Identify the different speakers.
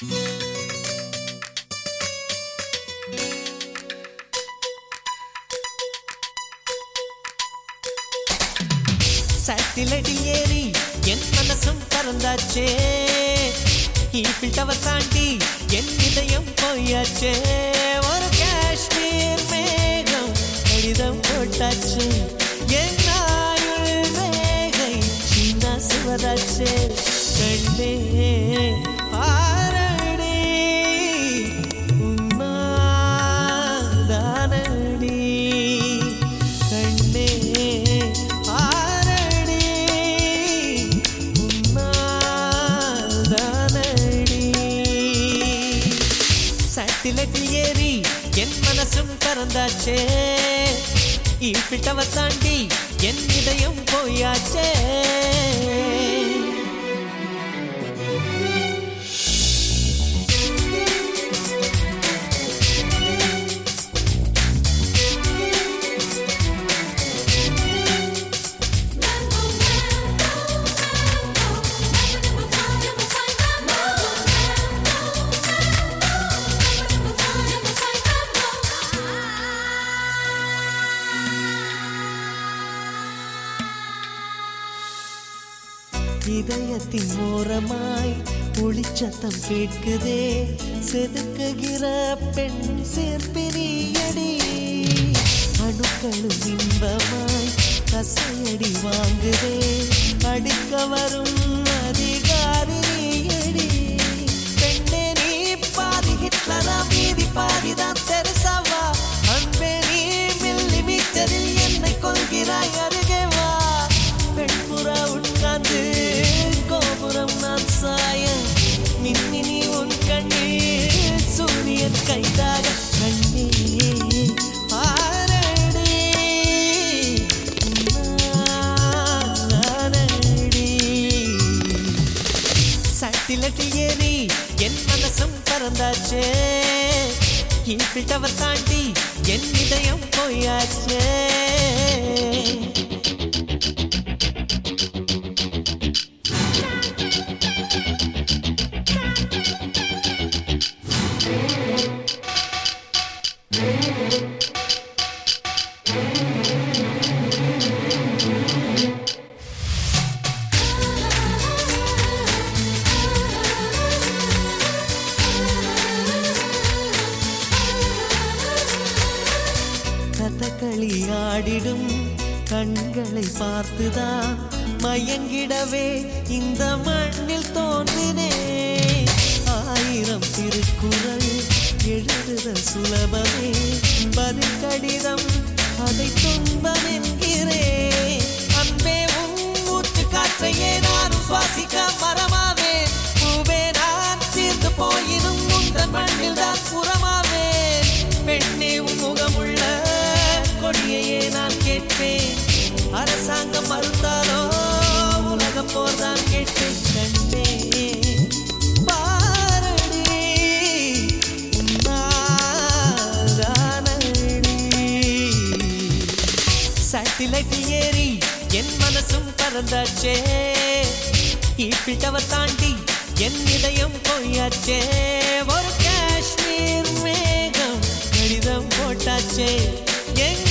Speaker 1: சட்டிலடி ஏறி என் மனசும் பறந்தாச்சே. Eiffel tower தாண்டி என் இதயம் போயாச்சே. ஒரு காஷ்மீர் மேகம் கடிதம் போட்டாச்சு. என் ஆயுள் வேகை சின்ன சுவதாச்சே கண்ணே. சட்டிலட்டில் ஏறி என் மனசும் பறந்தாச்சே இப்பிட்டவ தாண்டி இதயத்தின் ஓரமாய் புளிச்சத்தம் கேட்குதே செதுக்குகிற பெண் சேர்ப்பினியடி. அணுக்களும் இன்பமாய் கசையடி வாங்குதே அடிக்க வரும் சட்டிலட்டி ஏறி என் மனசும் பறந்தாச்சே. கீழ்பிட்டவர் தாண்டி என் இதயம் போயாச்சே. கதகளி ஆடிடும். கண்களை பார்த்துதான் மயங்கிடவே இந்த மண்ணில் தோன்றினே. ஆயிரம் திருக்குறள் எழுதுதல் சுலபமே. பதில் கடிதம் அதை துன்பம் என்கிறே. அன்பே உன் மூச்சு காற்றையே நான் சுவாசிக்க சட்டிலைட்டில் ஏறி என் மனசும் பறந்தாச்சே. ஈப்பிட்டவர் தாண்டி என் இதயம் போயாச்சே. ஒரு காஷ்மீர் மேகம் கடிதம் போட்டாச்சே. எங்க